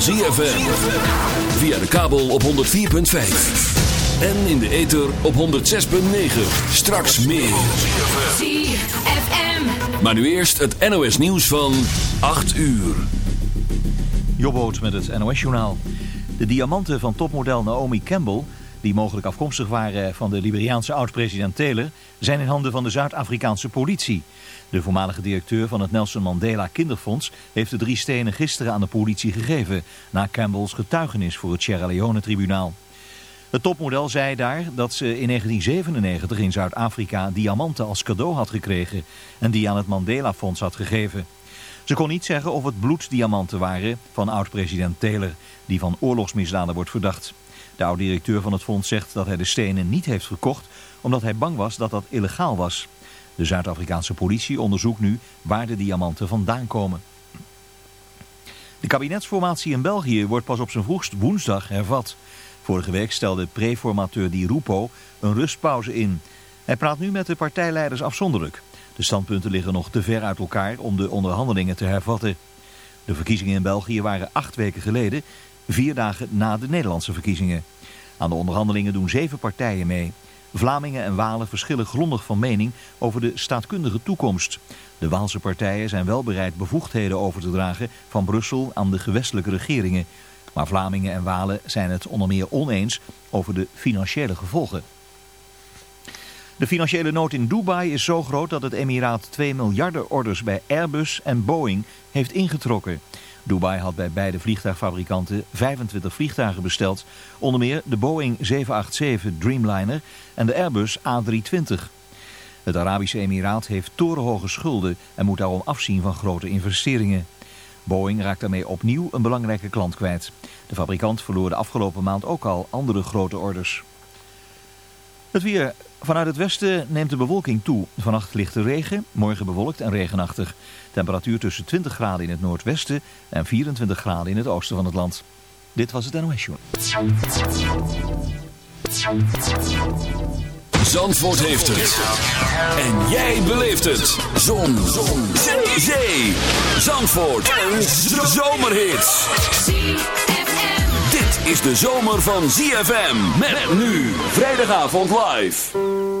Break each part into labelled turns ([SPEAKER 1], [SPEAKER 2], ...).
[SPEAKER 1] van ZFM. Via de kabel op 104.5. En in de ether op 106.9. Straks meer.
[SPEAKER 2] ZFM.
[SPEAKER 1] Maar nu eerst het NOS nieuws van 8 uur.
[SPEAKER 3] Jobboot met het NOS-journaal. De diamanten van topmodel Naomi Campbell, die mogelijk afkomstig waren van de Liberiaanse oud-president Taylor, zijn in handen van de Zuid-Afrikaanse politie. De voormalige directeur van het Nelson Mandela Kinderfonds heeft de drie stenen gisteren aan de politie gegeven, na Campbells getuigenis voor het Sierra Leone-tribunaal. Het topmodel zei daar dat ze in 1997 in Zuid-Afrika diamanten als cadeau had gekregen en die aan het Mandela-fonds had gegeven. Ze kon niet zeggen of het bloeddiamanten waren van oud-president Taylor, die van oorlogsmisdaden wordt verdacht. De oud-directeur van het fonds zegt dat hij de stenen niet heeft verkocht omdat hij bang was dat dat illegaal was. De Zuid-Afrikaanse politie onderzoekt nu waar de diamanten vandaan komen. De kabinetsformatie in België wordt pas op zijn vroegst woensdag hervat. Vorige week stelde preformateur Di Rupo een rustpauze in. Hij praat nu met de partijleiders afzonderlijk. De standpunten liggen nog te ver uit elkaar om de onderhandelingen te hervatten. De verkiezingen in België waren acht weken geleden, vier dagen na de Nederlandse verkiezingen. Aan de onderhandelingen doen zeven partijen mee. Vlamingen en Walen verschillen grondig van mening over de staatkundige toekomst. De Waalse partijen zijn wel bereid bevoegdheden over te dragen van Brussel aan de gewestelijke regeringen. Maar Vlamingen en Walen zijn het onder meer oneens over de financiële gevolgen. De financiële nood in Dubai is zo groot dat het emiraat 2 miljarden orders bij Airbus en Boeing heeft ingetrokken. Dubai had bij beide vliegtuigfabrikanten 25 vliegtuigen besteld, onder meer de Boeing 787 Dreamliner en de Airbus A320. Het Arabische Emiraat heeft torenhoge schulden en moet daarom afzien van grote investeringen. Boeing raakt daarmee opnieuw een belangrijke klant kwijt. De fabrikant verloor de afgelopen maand ook al andere grote orders. Het weer. Vanuit het westen neemt de bewolking toe. Vannacht ligt de regen, morgen bewolkt en regenachtig. Temperatuur tussen 20 graden in het noordwesten en 24 graden in het oosten van het land. Dit was het NOS Show.
[SPEAKER 1] Zandvoort heeft het. En jij beleeft het. Zon. Zon. Zee. Zee. Zandvoort. Een zomerhit. Dit is de zomer van ZFM. Met nu. Vrijdagavond live.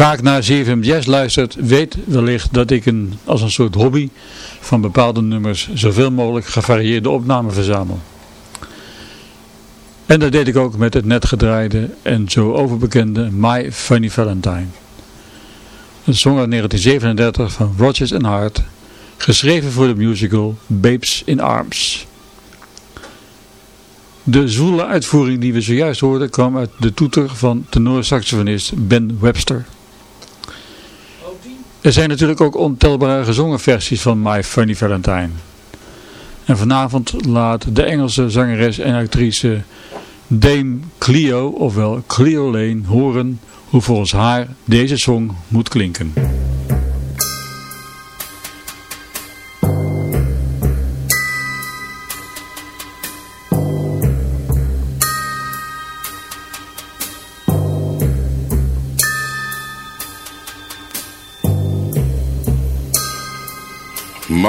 [SPEAKER 4] Vaak naar CFM Jazz luistert, weet wellicht dat ik een, als een soort hobby van bepaalde nummers zoveel mogelijk gevarieerde opnamen verzamel. En dat deed ik ook met het net gedraaide en zo overbekende My Funny Valentine. Een song uit 1937 van Rodgers and Hart, geschreven voor de musical Babes in Arms. De zwoele uitvoering die we zojuist hoorden kwam uit de toeter van tenorsaxofonist Ben Webster. Er zijn natuurlijk ook ontelbare gezongen versies van My Funny Valentine. En vanavond laat de Engelse zangeres en actrice Dame Cleo, ofwel Cleo Lane, horen hoe volgens haar deze song moet klinken.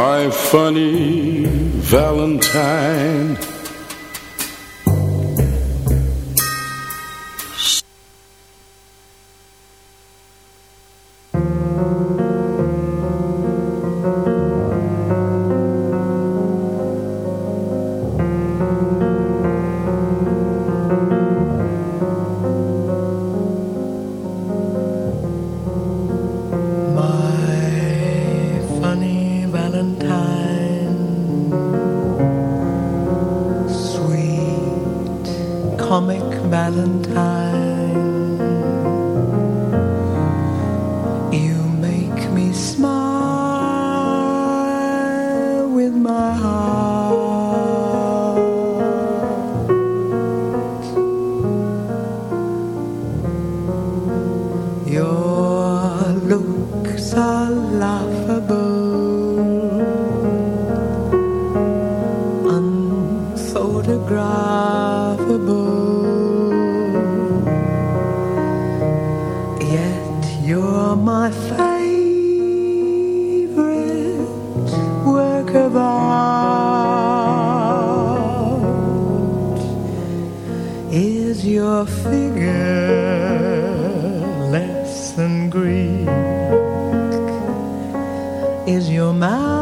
[SPEAKER 5] My funny Valentine
[SPEAKER 4] a figure less than Greek is your mouth.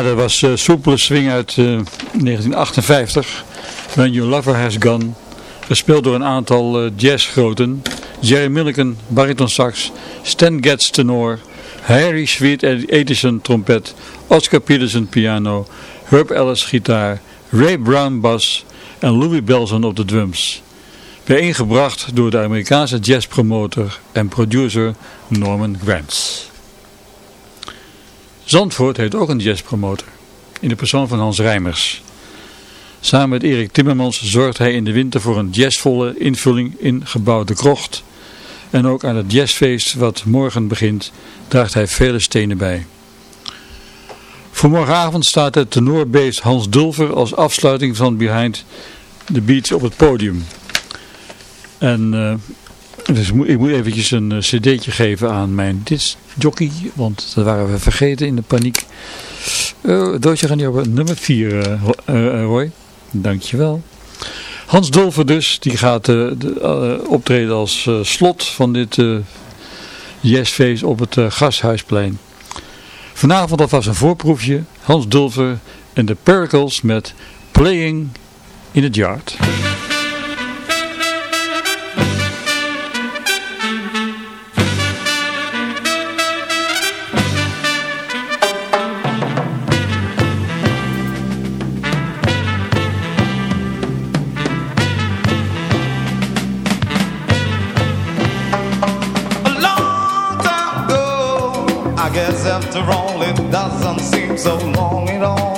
[SPEAKER 4] Dat was uh, soepele swing uit uh, 1958. When Your Lover Has Gone. Gespeeld door een aantal uh, jazzgroten. Jerry Milliken, bariton sax. Stan Getz tenor. Harry Sweet Edison trompet. Oscar Peterson piano. Herb Ellis gitaar. Ray Brown bas. En Louis Belson op de drums. Bijeengebracht door de Amerikaanse jazzpromotor en producer Norman Granz. Zandvoort heeft ook een jazzpromotor, in de persoon van Hans Rijmers. Samen met Erik Timmermans zorgt hij in de winter voor een jazzvolle invulling in gebouw De Krocht. En ook aan het jazzfeest wat morgen begint, draagt hij vele stenen bij. Voor morgenavond staat het tenorbeest Hans Dulver als afsluiting van Behind the Beats op het podium. En uh, dus ik moet, eventjes een uh, cd'tje geven aan mijn discjockey, want dat waren we vergeten in de paniek. Uh, Doodje gaan op nummer 4, uh, Roy. Dankjewel. Hans Dolver dus, die gaat de, optreden als slot van dit jazzfeest op het Gashuisplein. Vanavond alvast een voorproefje. Hans Dulver en de Pericles met Playing in the Yard. so long and all.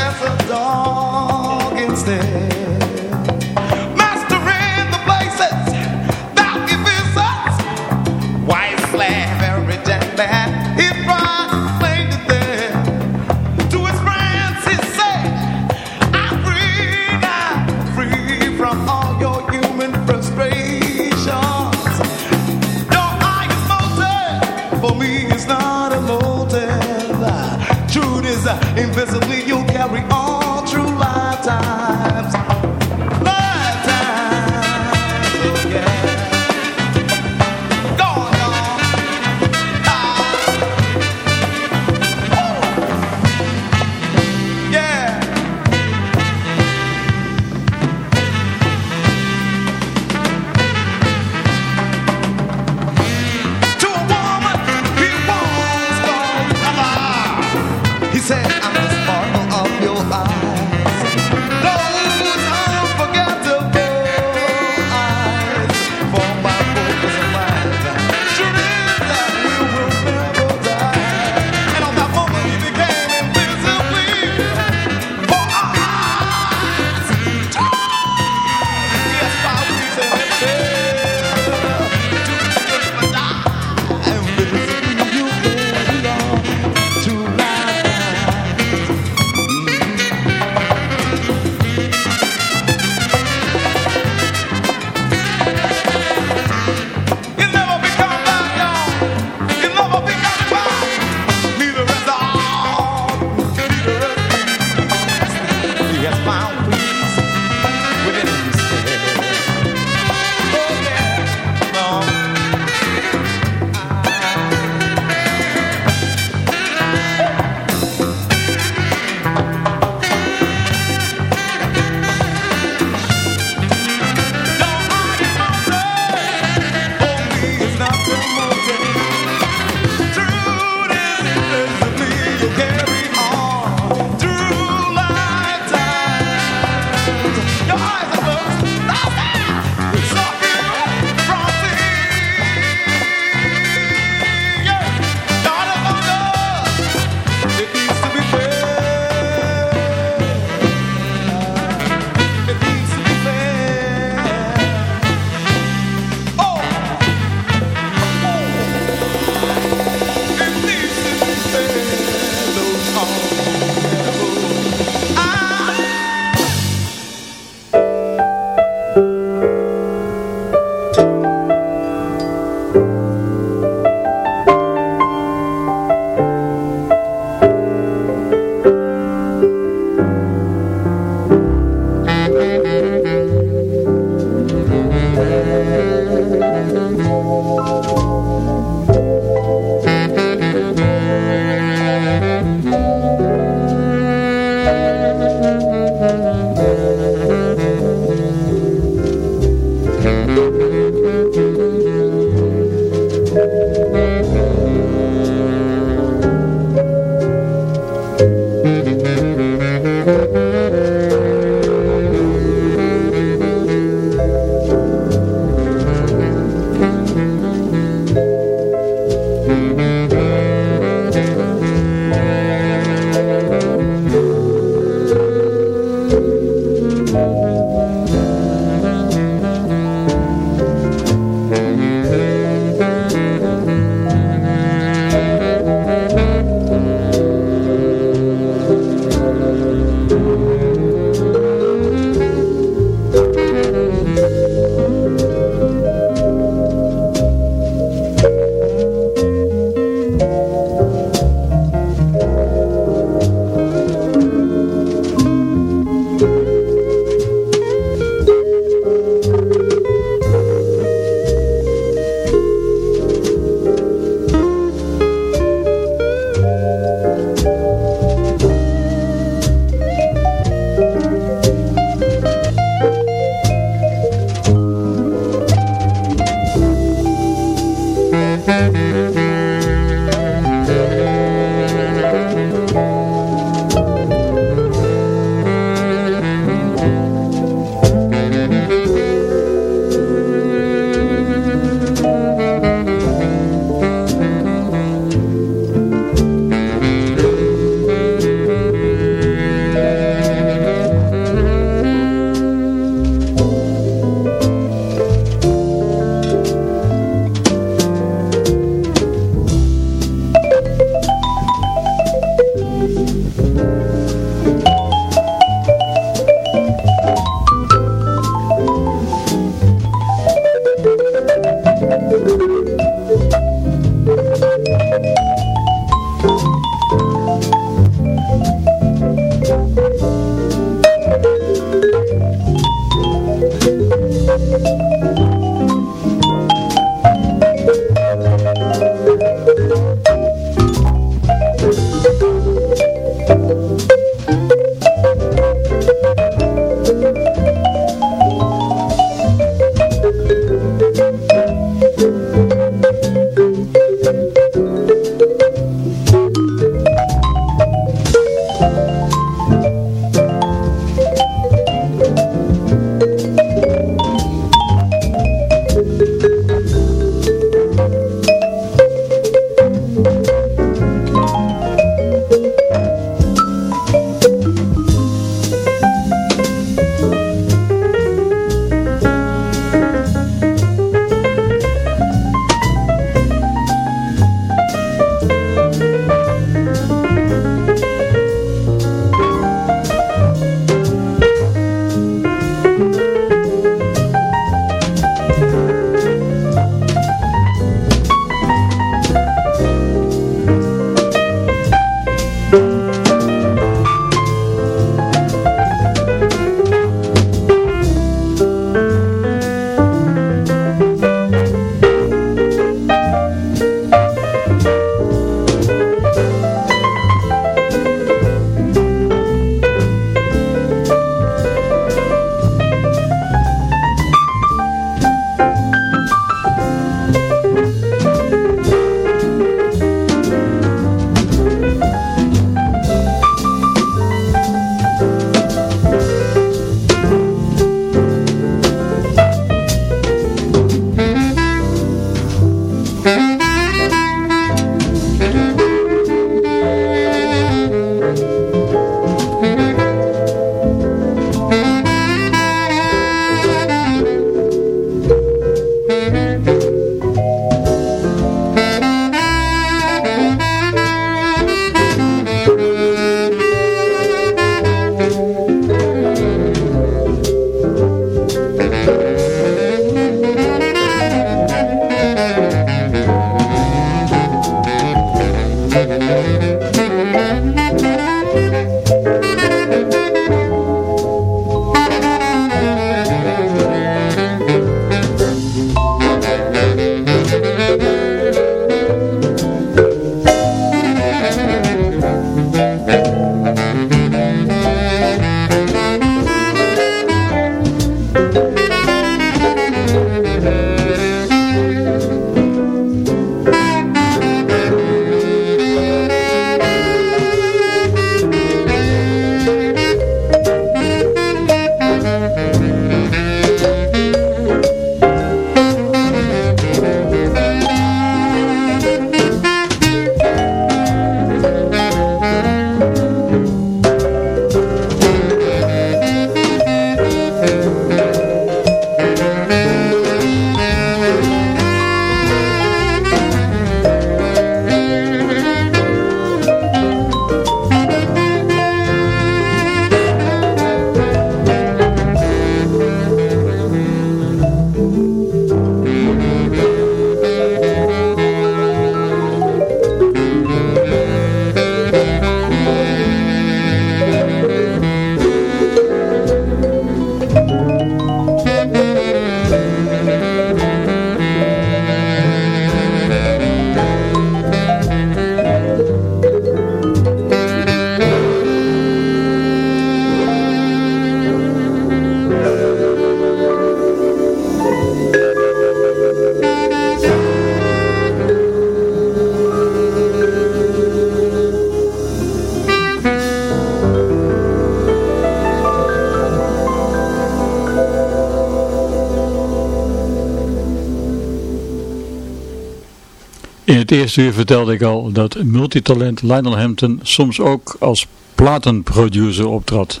[SPEAKER 4] Het eerste uur vertelde ik al dat multitalent Lionel Hampton soms ook als platenproducer optrad.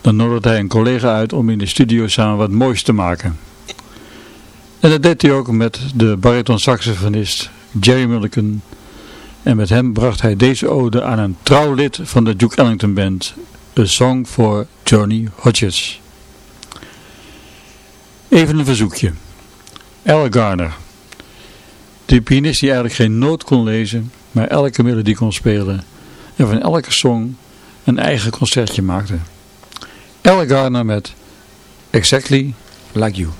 [SPEAKER 4] Dan nodigde hij een collega uit om in de studio samen wat moois te maken. En dat deed hij ook met de bariton-saxofonist Jerry Mulligan. En met hem bracht hij deze ode aan een trouw lid van de Duke Ellington Band, A Song for Johnny Hodges. Even een verzoekje. Al Garner. De pianist die eigenlijk geen noot kon lezen, maar elke melodie kon spelen. En van elke song een eigen concertje maakte. Al Garner met Exactly Like You.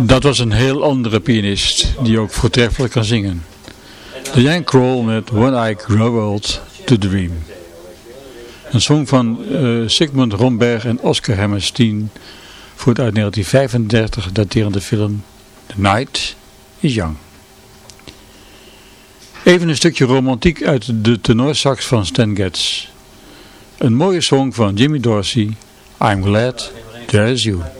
[SPEAKER 4] Dat was een heel andere pianist die ook voortreffelijk kan zingen. Diane Kroll met When I Grow Old to Dream. Een song van uh, Sigmund Romberg en Oscar Hammerstein voor het uit 1935 daterende film The Night is Young. Even een stukje romantiek uit de tenorsax van Stan Getz. Een mooie song van Jimmy Dorsey, I'm Glad There's You.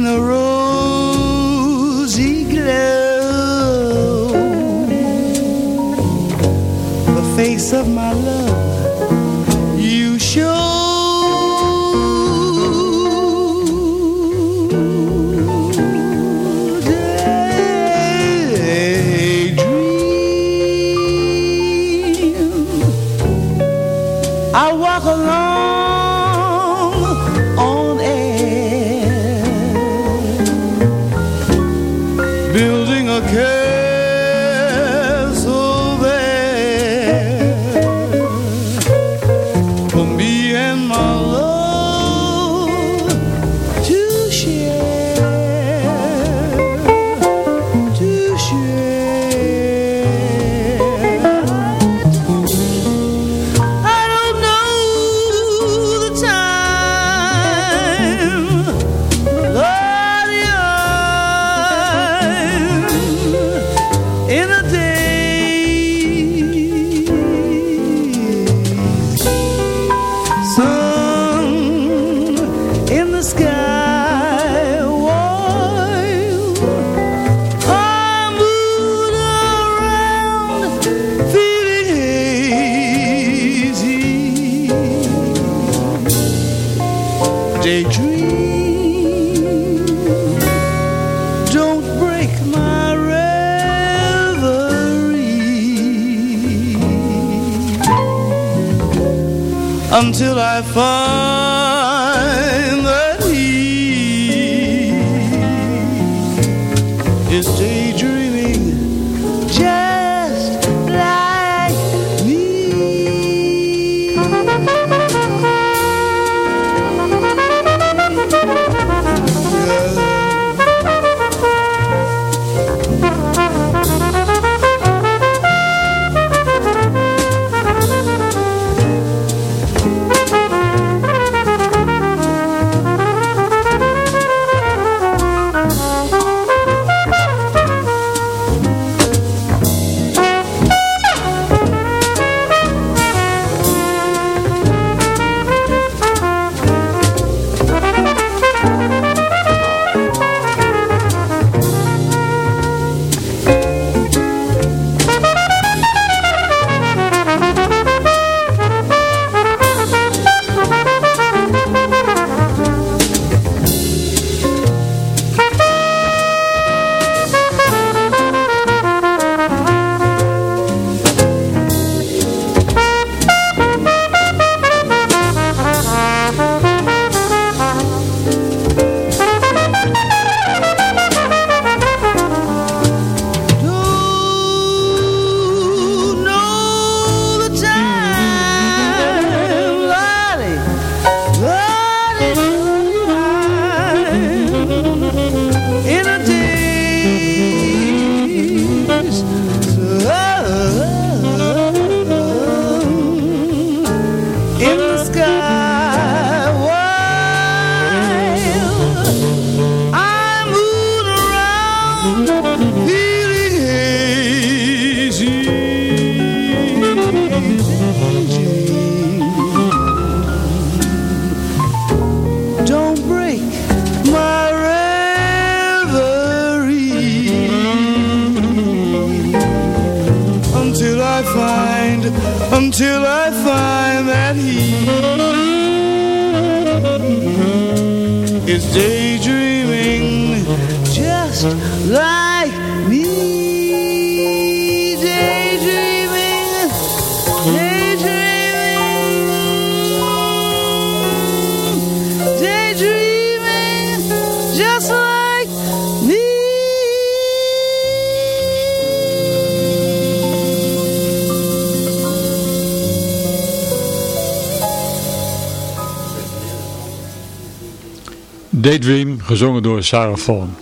[SPEAKER 6] in a rosy glow. The face of my love. until I find until I find that he is daydreaming just like
[SPEAKER 4] Daydream, gezongen door Sarah Vaughan.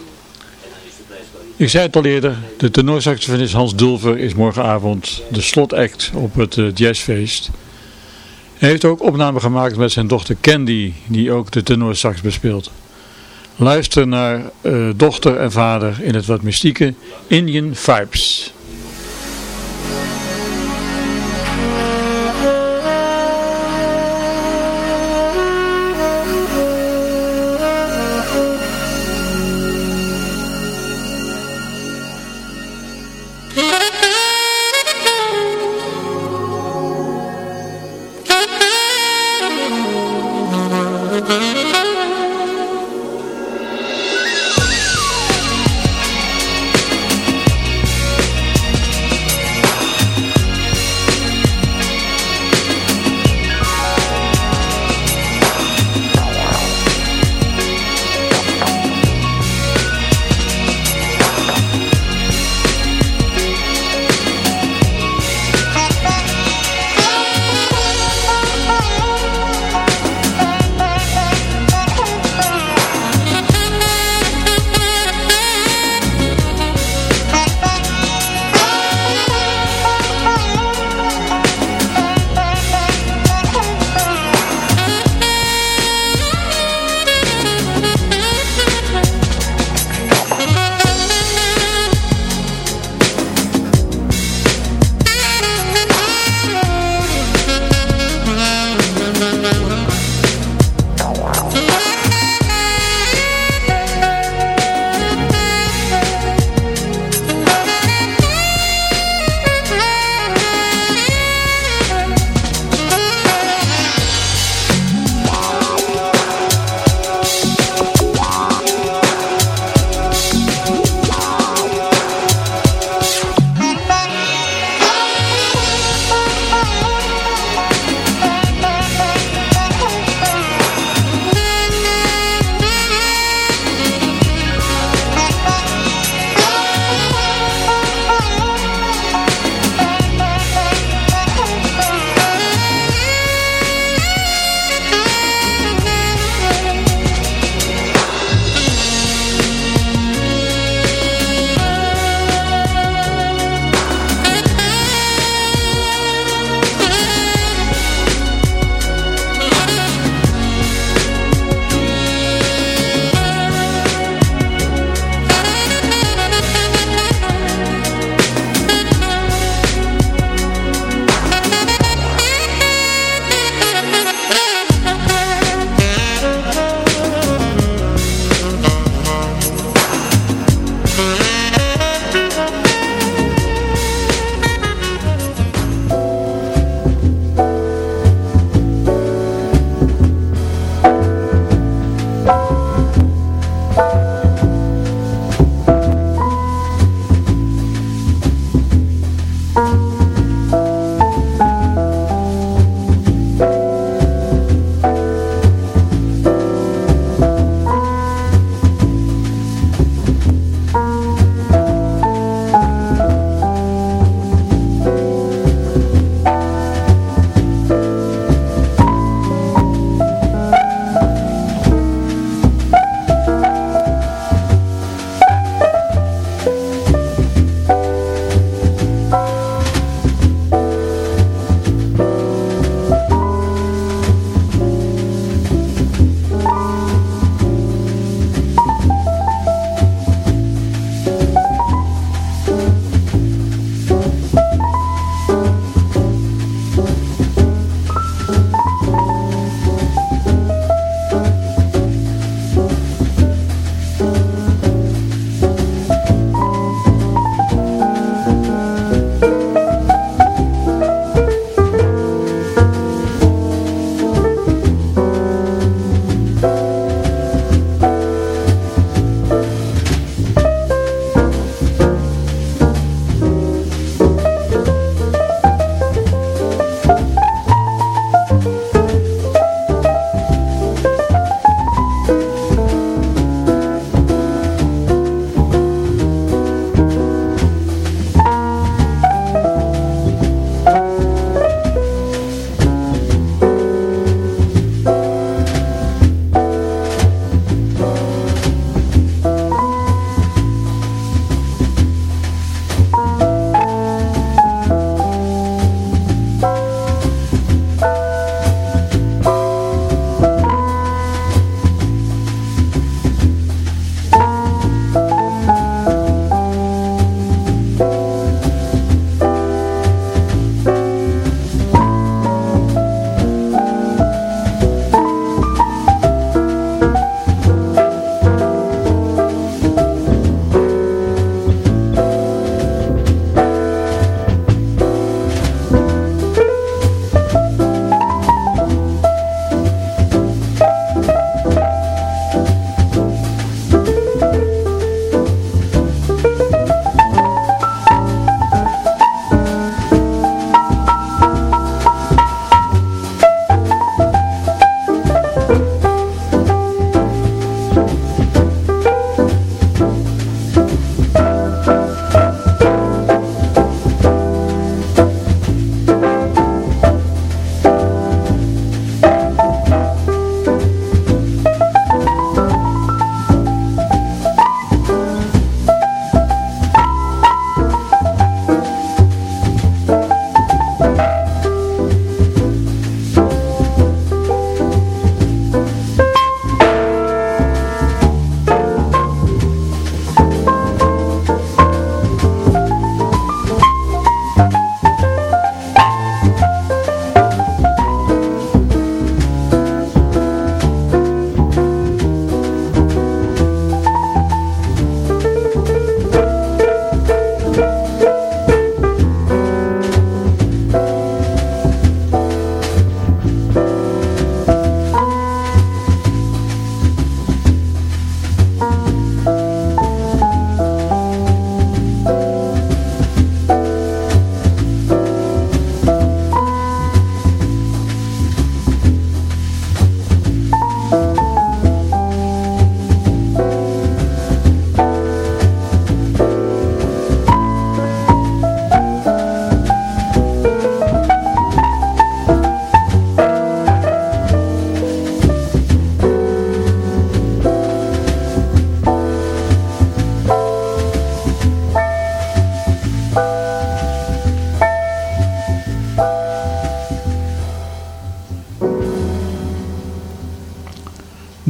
[SPEAKER 4] Ik zei het al eerder, de tenorsaxofonist Hans Dulver is morgenavond de slotact op het uh, jazzfeest. Hij heeft ook opname gemaakt met zijn dochter Candy, die ook de tenorsax bespeelt. Luister naar uh, dochter en vader in het wat mystieke Indian Vibes.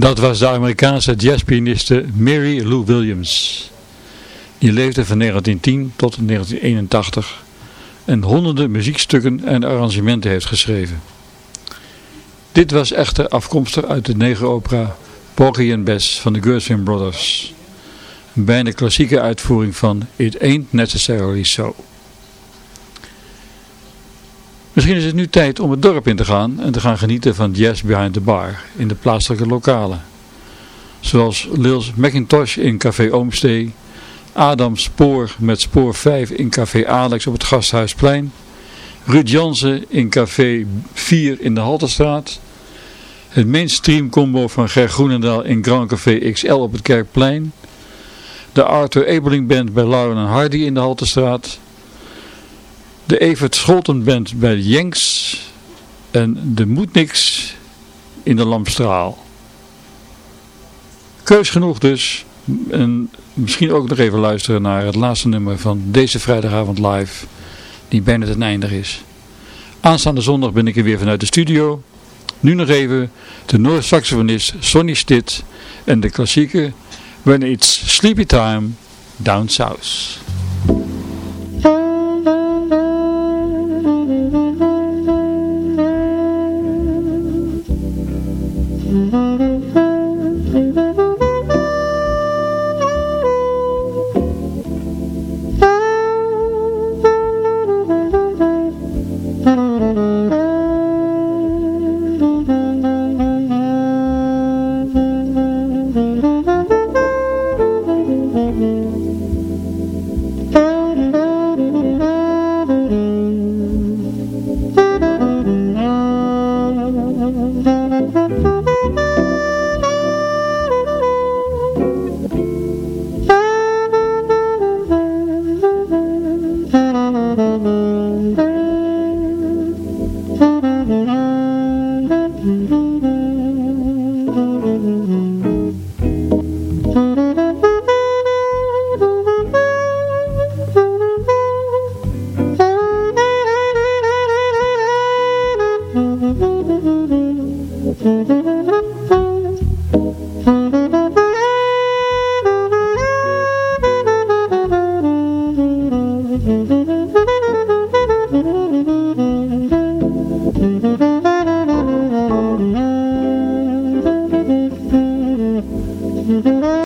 [SPEAKER 4] Dat was de Amerikaanse jazzpianiste Mary Lou Williams. Die leefde van 1910 tot 1981 en honderden muziekstukken en arrangementen heeft geschreven. Dit was echter afkomstig uit de negeropera Porgy and Bess van de Gershwin Brothers. Een bijna klassieke uitvoering van It Ain't Necessarily So. Misschien is het nu tijd om het dorp in te gaan en te gaan genieten van Jazz Behind the Bar in de plaatselijke lokalen. Zoals Lils McIntosh in Café Oomstee, Adam Spoor met Spoor 5 in Café Alex op het Gasthuisplein, Ruud Jansen in Café 4 in de Halterstraat, het mainstream combo van Ger Groenendaal in Grand Café XL op het Kerkplein, de Arthur Ebeling Band bij Lauren en Hardy in de Halterstraat, de Evert Scholten Band bij Jenks en de Moetniks in de Lampstraal. Keus genoeg dus. En misschien ook nog even luisteren naar het laatste nummer van deze vrijdagavond live, die bijna ten einde is. Aanstaande zondag ben ik er weer vanuit de studio. Nu nog even de Noord-saxofonist Sonny Stitt en de klassieke When It's Sleepy Time Down South.